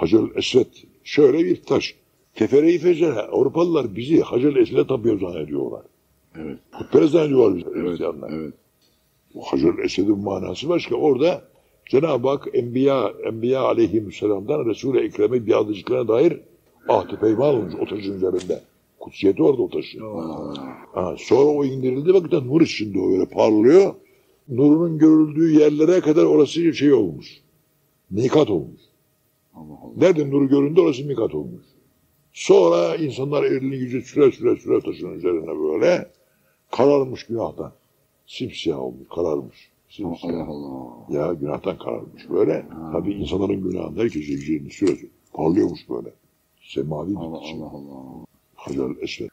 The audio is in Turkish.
Hacer Esvet şöyle bir taş. Tefere-i fecere. Avrupalılar bizi Hacer Esvet'e tapıyor zannediyorlar. Evet. Putperest zannediyorlar bizi Evet. Evet. Bu Hacer Esed'in manası başka. Orada Cenab-ı Hak Enbiya, Enbiya aleyhisselamdan Resul-i Ekrem'e biadıcılıklarına dair ahd-ı peyman olmuş o taşın üzerinde. Kutsiyeti orada o taşın. Ha, sonra o indirildi vakitte nur içinde o öyle parlıyor. Nurunun görüldüğü yerlere kadar orası bir şey olmuş. Mikat olmuş. Nerede nuru göründü orası mikat olmuş. Sonra insanlar elini yüzü süre süre süre taşın üzerine böyle kararmış günahtan. Simsiyah olmuş, kararmış. Simsiyah. Allah Allah. Ya günahtan kararmış böyle. Tabii insanların günahında herkesin yüzünü süre süre parlıyormuş böyle. Semavi bir Allah biçim. Allah Allah. Hacer Esved.